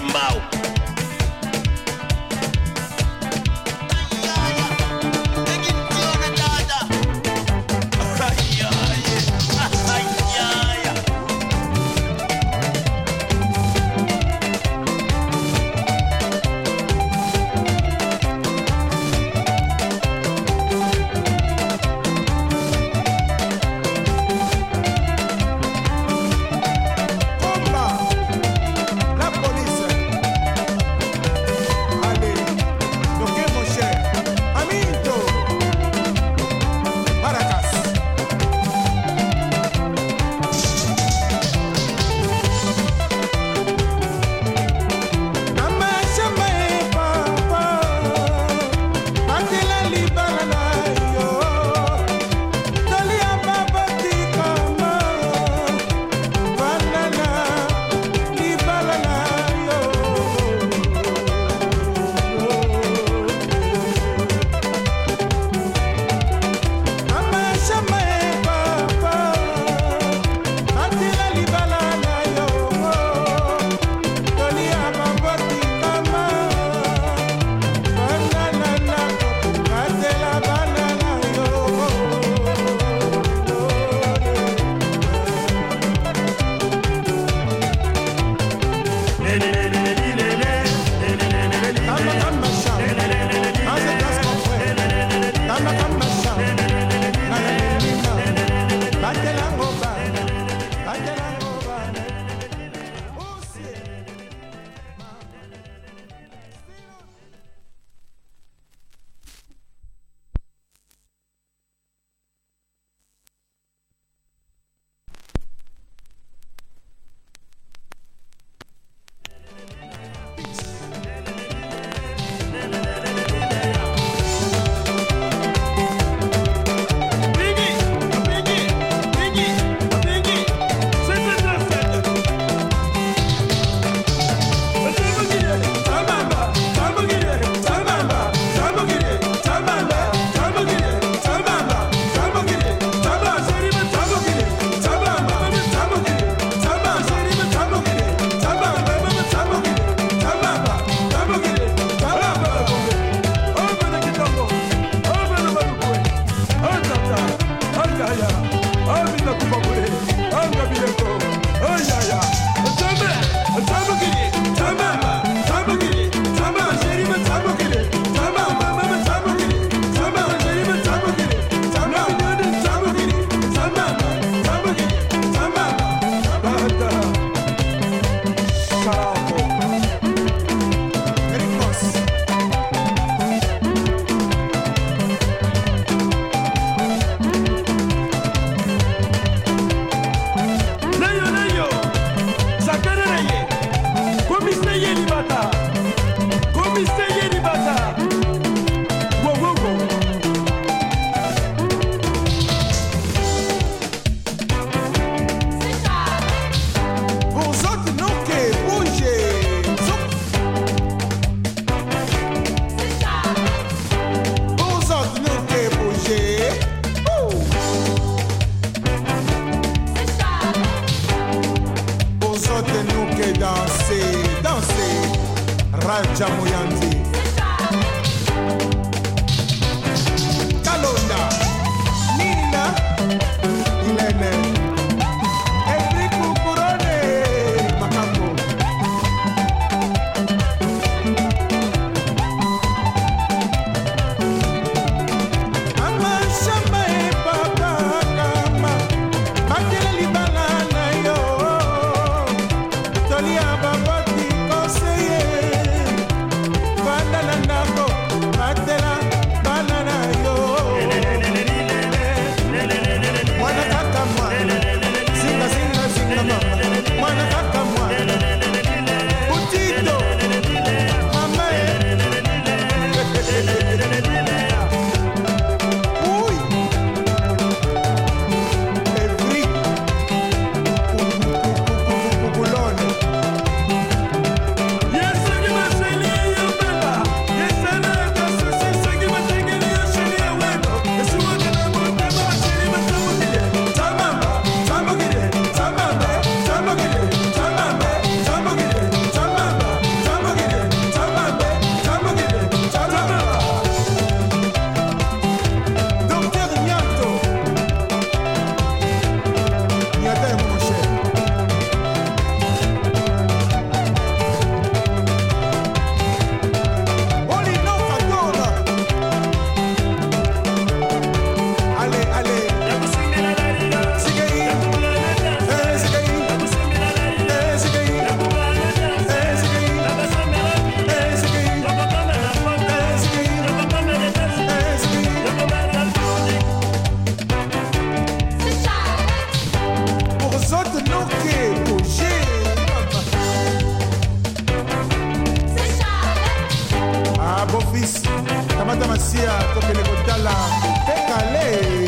mfundi Vous autres, nous, que dansez, dansez. Raja Mouyandi. fils tamata masiya tokende kotala. Tekale